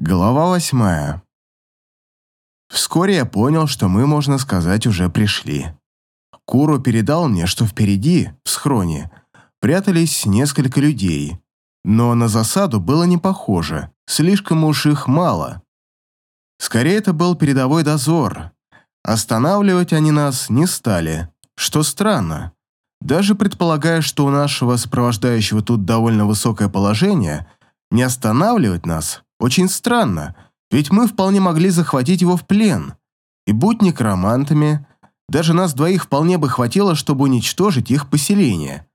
Глава восьмая. Вскоре я понял, что мы, можно сказать, уже пришли. Куру передал мне, что впереди, в схроне, прятались несколько людей, но на засаду было не похоже, слишком уж их мало. Скорее, это был передовой дозор. Останавливать они нас не стали, что странно. Даже предполагая, что у нашего сопровождающего тут довольно высокое положение, не останавливать нас – очень странно, ведь мы вполне могли захватить его в плен. И будь некромантами, даже нас двоих вполне бы хватило, чтобы уничтожить их поселение.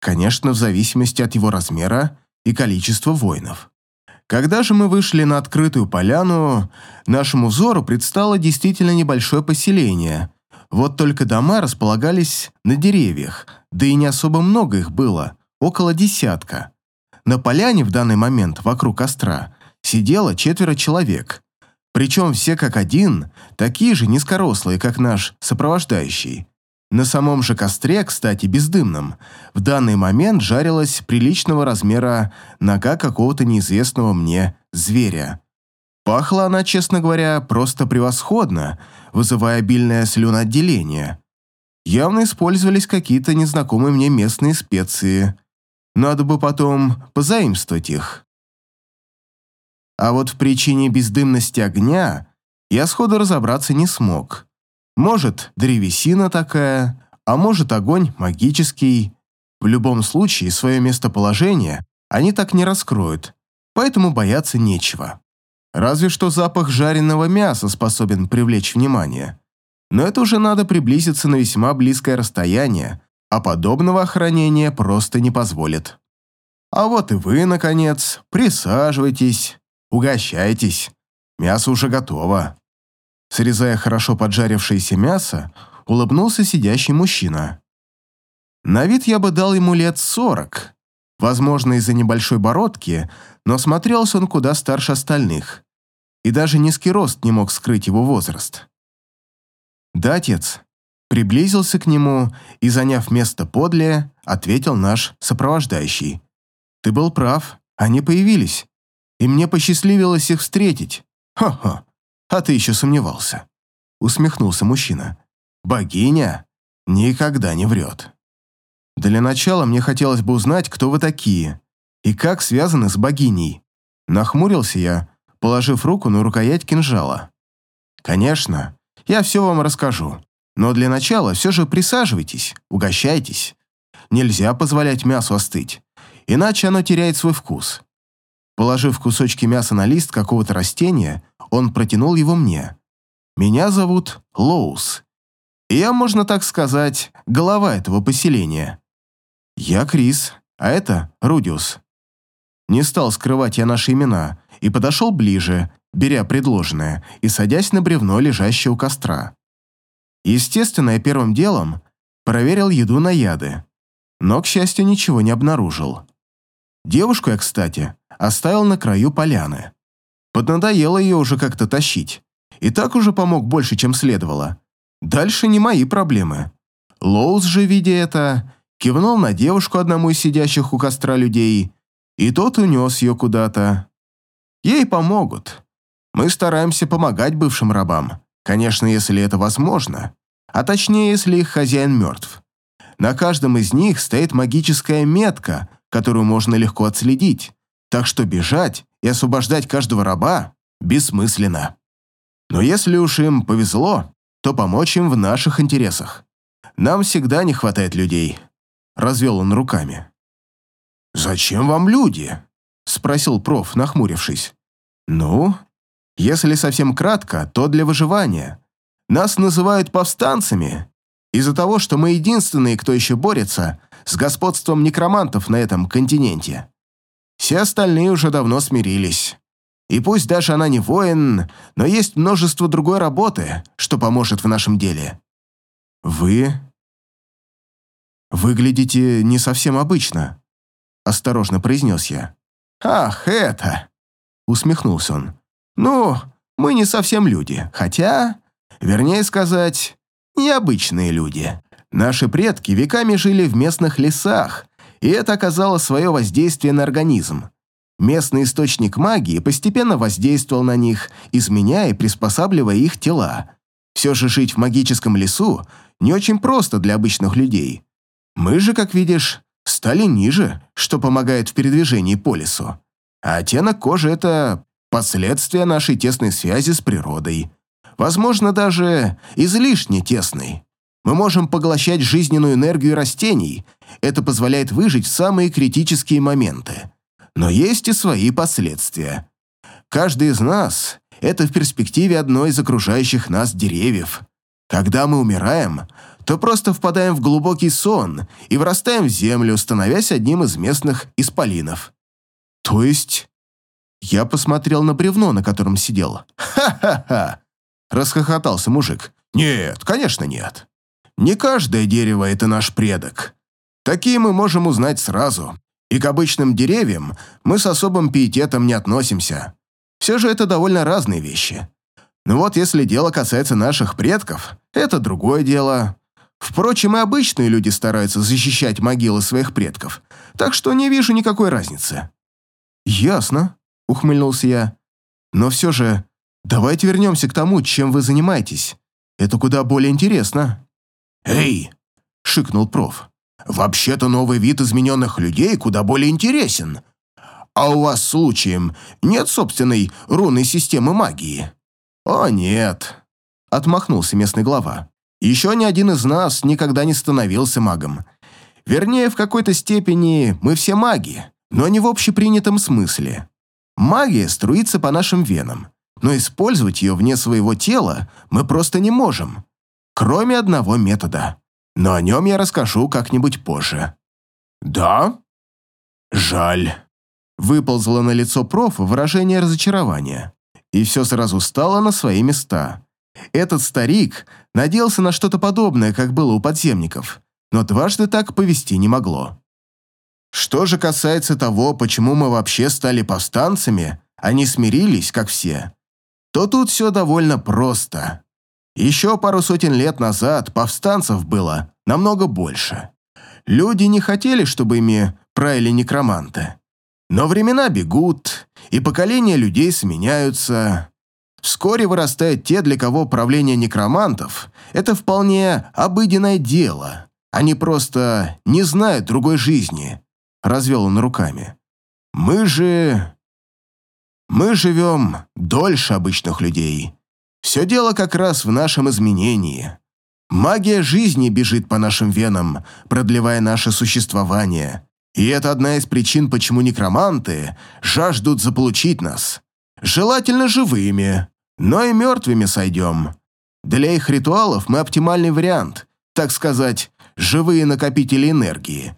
Конечно, в зависимости от его размера и количества воинов. Когда же мы вышли на открытую поляну, нашему взору предстало действительно небольшое поселение. Вот только дома располагались на деревьях, да и не особо много их было, около десятка. На поляне в данный момент вокруг костра сидело четверо человек. Причем все как один, такие же низкорослые, как наш сопровождающий. На самом же костре, кстати, бездымном, в данный момент жарилась приличного размера нога какого-то неизвестного мне зверя. Пахла она, честно говоря, просто превосходно, вызывая обильное слюноотделение. Явно использовались какие-то незнакомые мне местные специи. Надо бы потом позаимствовать их. А вот в причине бездымности огня я сходу разобраться не смог. Может, древесина такая, а может, огонь магический. В любом случае, свое местоположение они так не раскроют, поэтому бояться нечего. Разве что запах жареного мяса способен привлечь внимание. Но это уже надо приблизиться на весьма близкое расстояние, а подобного охранения просто не позволит. А вот и вы, наконец, присаживайтесь. Угощайтесь, мясо уже готово». Срезая хорошо поджарившееся мясо, улыбнулся сидящий мужчина. На вид я бы дал ему лет сорок. Возможно, из-за небольшой бородки, но смотрелся он куда старше остальных. И даже низкий рост не мог скрыть его возраст. «Да, отец», приблизился к нему и, заняв место подле, ответил наш сопровождающий. «Ты был прав, они появились и мне посчастливилось их встретить. Ха-ха, а ты еще сомневался. Усмехнулся мужчина. Богиня никогда не врет. Для начала мне хотелось бы узнать, кто вы такие и как связаны с богиней. Нахмурился я, положив руку на рукоять кинжала. Конечно, я все вам расскажу. Но для начала все же присаживайтесь, угощайтесь. Нельзя позволять мясу остыть, иначе оно теряет свой вкус. Положив кусочки мяса на лист какого-то растения, он протянул его мне. «Меня зовут Лоус. Я, можно так сказать, голова этого поселения. Я Крис, а это Рудиус». Не стал скрывать я наши имена и подошел ближе, беря предложенное и садясь на бревно, лежащее у костра. Естественно, я первым делом проверил еду на яды, но, к счастью, ничего не обнаружил. Девушку я, кстати, оставил на краю поляны. Поднадоело ее уже как-то тащить. И так уже помог больше, чем следовало. Дальше не мои проблемы. Лоус же, видя это, кивнул на девушку одному из сидящих у костра людей, и тот унес ее куда-то. Ей помогут. Мы стараемся помогать бывшим рабам, конечно, если это возможно, а точнее, если их хозяин мертв. На каждом из них стоит магическая метка, которую можно легко отследить, так что бежать и освобождать каждого раба бессмысленно. Но если уж им повезло, то помочь им в наших интересах. Нам всегда не хватает людей. Развел он руками. «Зачем вам люди?» Спросил проф, нахмурившись. «Ну, если совсем кратко, то для выживания. Нас называют повстанцами из-за того, что мы единственные, кто еще борется с господством некромантов на этом континенте. Все остальные уже давно смирились. И пусть даже она не воин, но есть множество другой работы, что поможет в нашем деле. Вы выглядите не совсем обычно, осторожно произнес я. Ах, это, усмехнулся он. Ну, мы не совсем люди, хотя, вернее сказать, необычные люди. Наши предки веками жили в местных лесах, и это оказало свое воздействие на организм. местный источник магии постепенно воздействовал на них, изменяя и приспосабливая их тела. Все же жить в магическом лесу не очень просто для обычных людей. Мы же, как видишь, стали ниже, что помогает в передвижении по лесу. А оттенок кожи – это последствия нашей тесной связи с природой. Возможно, даже излишне тесной. Мы можем поглощать жизненную энергию растений. Это позволяет выжить в самые критические моменты. Но есть и свои последствия. Каждый из нас – это в перспективе одной из окружающих нас деревьев. Когда мы умираем, то просто впадаем в глубокий сон и вырастаем в землю, становясь одним из местных исполинов. То есть... Я посмотрел на бревно, на котором сидел. «Ха-ха-ха!» – расхохотался мужик. «Нет, конечно нет. Не каждое дерево – это наш предок. Такие мы можем узнать сразу. И к обычным деревьям мы с особым пиететом не относимся. Все же это довольно разные вещи. Но вот если дело касается наших предков, это другое дело. Впрочем, и обычные люди стараются защищать могилы своих предков, так что не вижу никакой разницы. «Ясно», — ухмыльнулся я. «Но все же, давайте вернемся к тому, чем вы занимаетесь. Это куда более интересно». «Эй!» — шикнул проф. «Вообще-то новый вид измененных людей куда более интересен. А у вас, случаем, нет собственной рунной системы магии?» «О, нет», — отмахнулся местный глава. «Еще ни один из нас никогда не становился магом. Вернее, в какой-то степени мы все маги, но не в общепринятом смысле. Магия струится по нашим венам, но использовать ее вне своего тела мы просто не можем кроме одного метода. Но о нем я расскажу как-нибудь позже. Да? Жаль. Выползло на лицо профа выражение разочарования. И все сразу стало на свои места. Этот старик надеялся на что-то подобное, как было у подземников, но дважды так повести не могло. Что же касается того, почему мы вообще стали повстанцами, а не смирились, как все, то тут все довольно просто. Еще пару сотен лет назад повстанцев было намного больше. Люди не хотели, чтобы ими правили некроманты. Но времена бегут, и поколения людей сменяются. Вскоре вырастают те, для кого правление некромантов – это вполне обыденное дело. Они просто не знают другой жизни. Развел он руками. Мы же... Мы живем дольше обычных людей все дело как раз в нашем изменении. Магия жизни бежит по нашим венам, продлевая наше существование. И это одна из причин, почему некроманты жаждут заполучить нас. Желательно живыми, но и мертвыми сойдем. Для их ритуалов мы оптимальный вариант, так сказать, живые накопители энергии.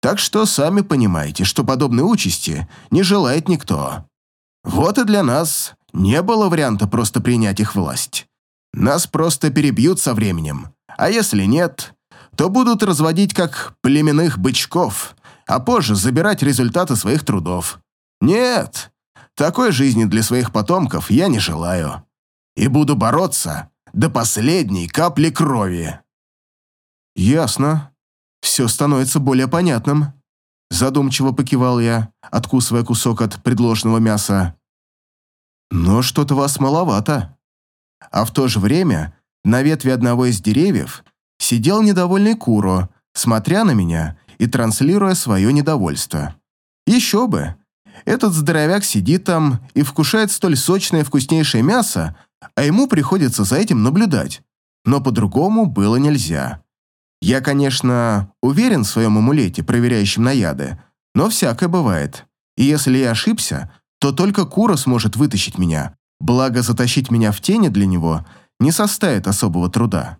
Так что сами понимаете, что подобной участи не желает никто. Вот и для нас не было варианта просто принять их власть. Нас просто перебьют со временем, а если нет, то будут разводить как племенных бычков, а позже забирать результаты своих трудов. Нет, такой жизни для своих потомков я не желаю. И буду бороться до последней капли крови. Ясно. Все становится более понятным. Задумчиво покивал я, откусывая кусок от предложенного мяса. Но что-то вас маловато. А в то же время на ветви одного из деревьев сидел недовольный Куро, смотря на меня и транслируя свое недовольство. Еще бы! Этот здоровяк сидит там и вкушает столь сочное вкуснейшее мясо, а ему приходится за этим наблюдать. Но по-другому было нельзя. Я, конечно, уверен в своем амулете, проверяющем на яды, но всякое бывает. И если я ошибся, то только Кура сможет вытащить меня, благо затащить меня в тени для него не составит особого труда.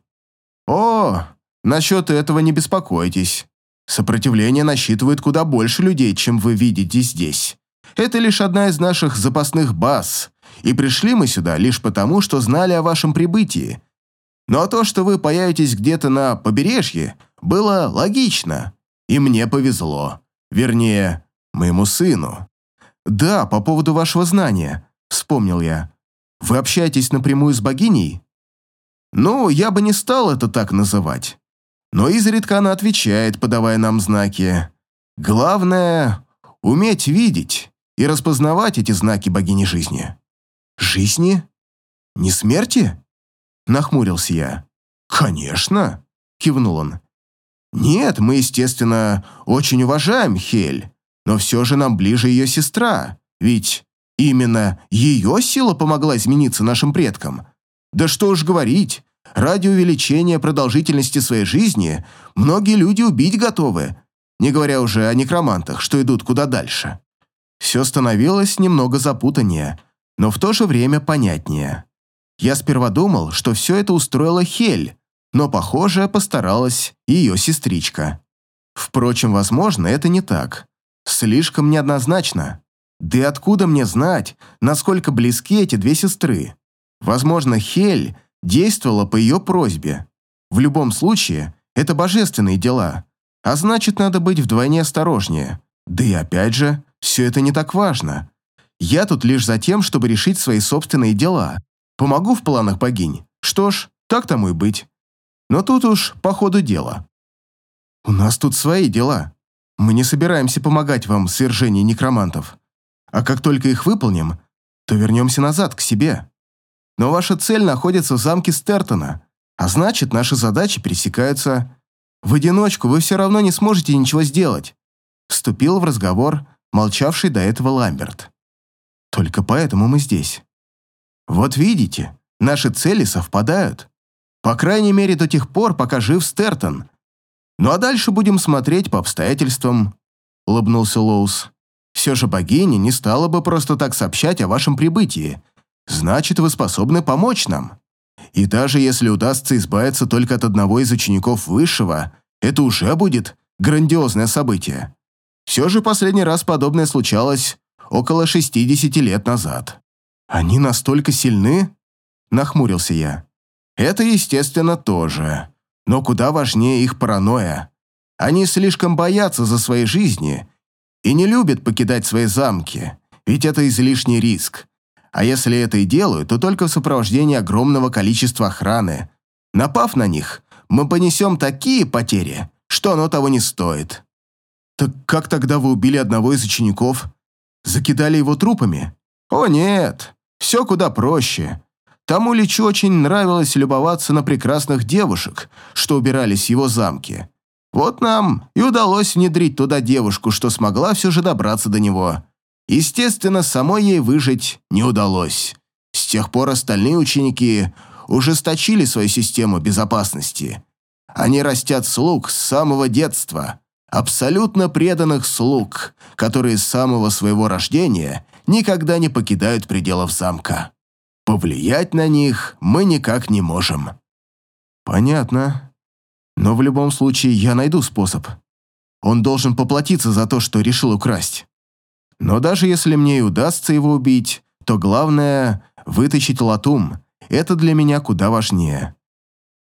О, насчет этого не беспокойтесь. Сопротивление насчитывает куда больше людей, чем вы видите здесь. Это лишь одна из наших запасных баз, и пришли мы сюда лишь потому, что знали о вашем прибытии. Но то, что вы появитесь где-то на побережье, было логично, и мне повезло. Вернее, моему сыну. «Да, по поводу вашего знания», — вспомнил я. «Вы общаетесь напрямую с богиней?» «Ну, я бы не стал это так называть. Но изредка она отвечает, подавая нам знаки. Главное — уметь видеть и распознавать эти знаки богини жизни. Жизни? Не смерти? Нахмурился я. Конечно, кивнул он. Нет, мы, естественно, очень уважаем Хель, но все же нам ближе ее сестра, ведь именно ее сила помогла измениться нашим предкам. Да что уж говорить, ради увеличения продолжительности своей жизни многие люди убить готовы, не говоря уже о некромантах, что идут куда дальше. Все становилось немного запутаннее, но в то же время понятнее. Я сперва думал, что все это устроила Хель, но, похоже, постаралась ее сестричка. Впрочем, возможно, это не так. Слишком неоднозначно. Да и откуда мне знать, насколько близки эти две сестры? Возможно, Хель действовала по ее просьбе. В любом случае, это божественные дела, а значит, надо быть вдвойне осторожнее. Да и опять же, все это не так важно. Я тут лишь за тем, чтобы решить свои собственные дела. Помогу в планах богинь. Что ж, так тому и быть. Но тут уж по ходу дела. У нас тут свои дела. Мы не собираемся помогать вам в свержении некромантов. А как только их выполним, то вернемся назад, к себе. Но ваша цель находится в замке Стертона, а значит, наши задачи пересекаются. В одиночку вы все равно не сможете ничего сделать. Вступил в разговор молчавший до этого Ламберт. Только поэтому мы здесь. Вот видите, наши цели совпадают. По крайней мере, до тех пор, пока жив Стертон. Ну а дальше будем смотреть по обстоятельствам, улыбнулся Лоус. Все же богиня не стала бы просто так сообщать о вашем прибытии. Значит, вы способны помочь нам. И даже если удастся избавиться только от одного из учеников Высшего, это уже будет грандиозное событие. Все же последний раз подобное случалось около 60 лет назад. Они настолько сильны? Нахмурился я. Это, естественно, тоже. Но куда важнее их паранойя. Они слишком боятся за свои жизни и не любят покидать свои замки, ведь это излишний риск. А если это и делают, то только в сопровождении огромного количества охраны. Напав на них, мы понесем такие потери, что оно того не стоит. Так как тогда вы убили одного из учеников? Закидали его трупами? О нет, все куда проще. Тому Личу очень нравилось любоваться на прекрасных девушек, что убирались в его замке. Вот нам и удалось внедрить туда девушку, что смогла все же добраться до него. Естественно, самой ей выжить не удалось. С тех пор остальные ученики ужесточили свою систему безопасности. Они растят слуг с самого детства, абсолютно преданных слуг, которые с самого своего рождения никогда не покидают пределов замка. Повлиять на них мы никак не можем. Понятно. Но в любом случае я найду способ. Он должен поплатиться за то, что решил украсть. Но даже если мне и удастся его убить, то главное — вытащить латум. Это для меня куда важнее.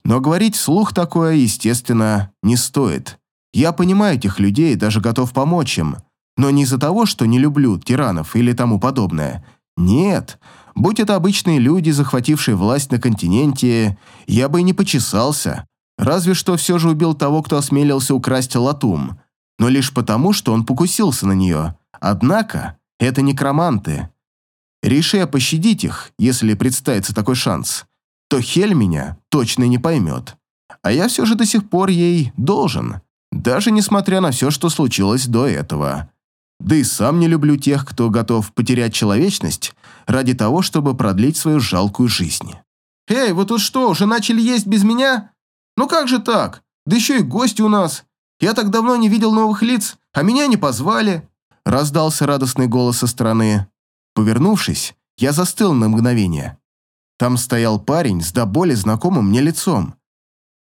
Но говорить вслух такое, естественно, не стоит. Я понимаю этих людей и даже готов помочь им. Но не из-за того, что не люблю тиранов или тому подобное. Нет, будь это обычные люди, захватившие власть на континенте, я бы и не почесался. Разве что все же убил того, кто осмелился украсть латум. Но лишь потому, что он покусился на нее. Однако, это некроманты. Реши я пощадить их, если представится такой шанс, то Хель меня точно не поймет. А я все же до сих пор ей должен, даже несмотря на все, что случилось до этого. Да и сам не люблю тех, кто готов потерять человечность ради того, чтобы продлить свою жалкую жизнь. «Эй, вы тут что, уже начали есть без меня? Ну как же так? Да еще и гости у нас. Я так давно не видел новых лиц, а меня не позвали раздался радостный голос со стороны. Повернувшись, я застыл на мгновение. Там стоял парень с до боли знакомым мне лицом.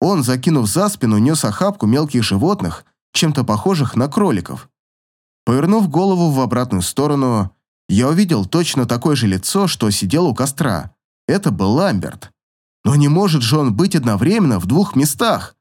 Он, закинув за спину, нес охапку мелких животных, чем-то похожих на кроликов. Повернув голову в обратную сторону, я увидел точно такое же лицо, что сидел у костра. Это был Ламберт. Но не может же он быть одновременно в двух местах.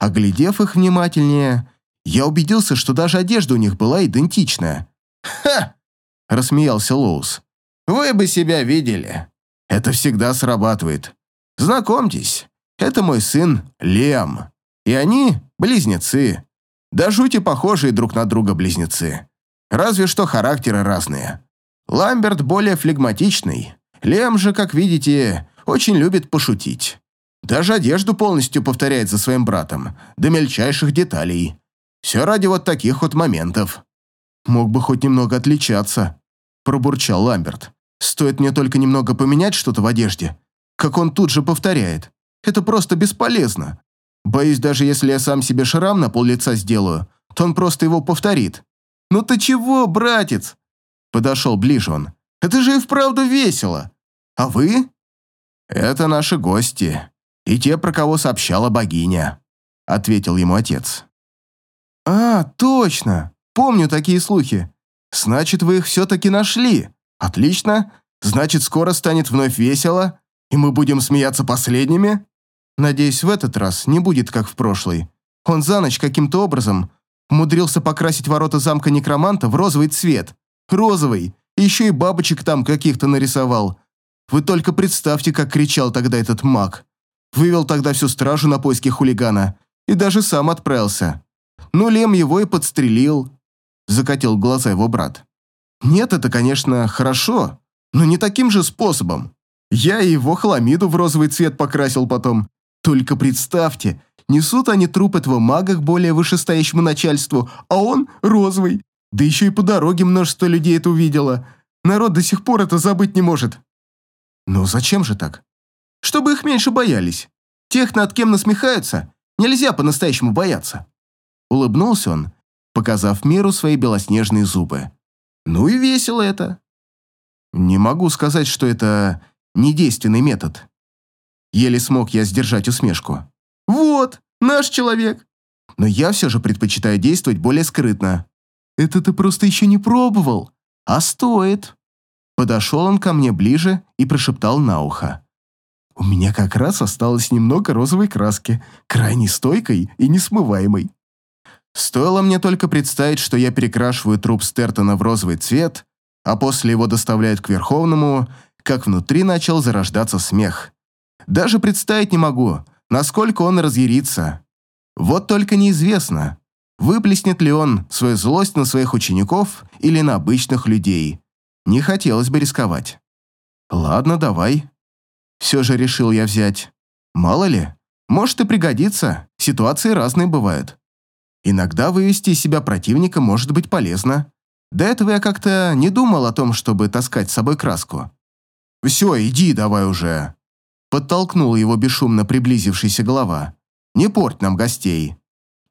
Оглядев их внимательнее, я убедился, что даже одежда у них была идентичная. «Ха!» – рассмеялся Лоус. «Вы бы себя видели. Это всегда срабатывает. Знакомьтесь, это мой сын Лем. И они близнецы. Да жути похожие друг на друга близнецы. Разве что характеры разные. Ламберт более флегматичный. Лем же, как видите, очень любит пошутить. Даже одежду полностью повторяет за своим братом, до мельчайших деталей. Все ради вот таких вот моментов. Мог бы хоть немного отличаться, пробурчал Ламберт. Стоит мне только немного поменять что-то в одежде, как он тут же повторяет. Это просто бесполезно. Боюсь, даже если я сам себе шрам на пол лица сделаю, то он просто его повторит. «Ну ты чего, братец?» Подошел ближе он. «Это же и вправду весело. А вы?» «Это наши гости и те, про кого сообщала богиня», ответил ему отец. «А, точно! Помню такие слухи. Значит, вы их все-таки нашли. Отлично. Значит, скоро станет вновь весело, и мы будем смеяться последними. Надеюсь, в этот раз не будет как в прошлый. Он за ночь каким-то образом умудрился покрасить ворота замка некроманта в розовый цвет. Розовый. Еще и бабочек там каких-то нарисовал. Вы только представьте, как кричал тогда этот маг. Вывел тогда всю стражу на поиски хулигана и даже сам отправился. Ну, Лем его и подстрелил. Закатил глаза его брат. Нет, это, конечно, хорошо, но не таким же способом. Я и его хламиду в розовый цвет покрасил потом. Только представьте, несут они труп этого мага к более вышестоящему начальству, а он розовый. Да еще и по дороге множество людей это увидело. Народ до сих пор это забыть не может. Ну зачем же так? Чтобы их меньше боялись. Тех, над кем насмехаются, нельзя по-настоящему бояться. Улыбнулся он, показав миру свои белоснежные зубы. Ну и весело это. Не могу сказать, что это недейственный метод. Еле смог я сдержать усмешку. Вот, наш человек. Но я все же предпочитаю действовать более скрытно. Это ты просто еще не пробовал. А стоит. Подошел он ко мне ближе и прошептал на ухо. У меня как раз осталось немного розовой краски, крайне стойкой и несмываемой. Стоило мне только представить, что я перекрашиваю труп Стертона в розовый цвет, а после его доставляют к Верховному, как внутри начал зарождаться смех. Даже представить не могу, насколько он разъярится. Вот только неизвестно, выплеснет ли он свою злость на своих учеников или на обычных людей. Не хотелось бы рисковать. Ладно, давай. Все же решил я взять. Мало ли, может и пригодится, ситуации разные бывают. Иногда вывести из себя противника может быть полезно. До этого я как-то не думал о том, чтобы таскать с собой краску. «Все, иди давай уже!» Подтолкнул его бесшумно приблизившийся голова. «Не порть нам гостей!»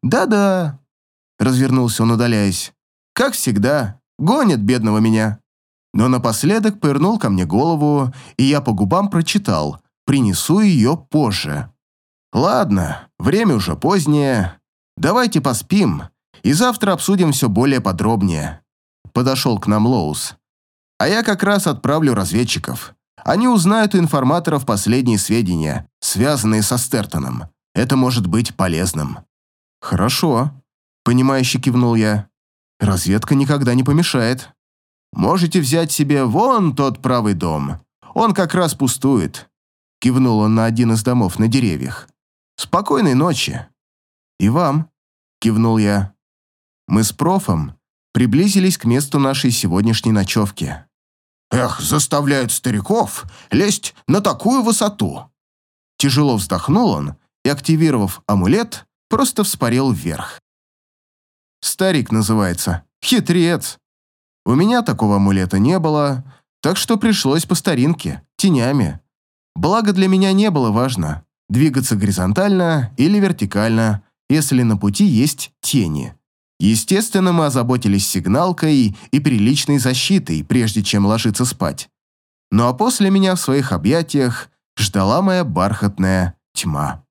«Да-да!» Развернулся он, удаляясь. «Как всегда, гонит бедного меня!» Но напоследок повернул ко мне голову, и я по губам прочитал «Принесу ее позже». «Ладно, время уже позднее, Давайте поспим, и завтра обсудим все более подробнее. Подошел к нам Лоус. А я как раз отправлю разведчиков. Они узнают у информаторов последние сведения, связанные со Стертоном. Это может быть полезным. Хорошо, понимающе кивнул я. Разведка никогда не помешает. Можете взять себе вон тот правый дом. Он как раз пустует. Кивнул он на один из домов на деревьях. Спокойной ночи. «И вам», — кивнул я. Мы с профом приблизились к месту нашей сегодняшней ночевки. «Эх, заставляют стариков лезть на такую высоту!» Тяжело вздохнул он и, активировав амулет, просто вспорел вверх. «Старик называется. Хитрец. У меня такого амулета не было, так что пришлось по старинке, тенями. Благо для меня не было важно, двигаться горизонтально или вертикально, если на пути есть тени. Естественно, мы озаботились сигналкой и приличной защитой, прежде чем ложиться спать. Ну а после меня в своих объятиях ждала моя бархатная тьма.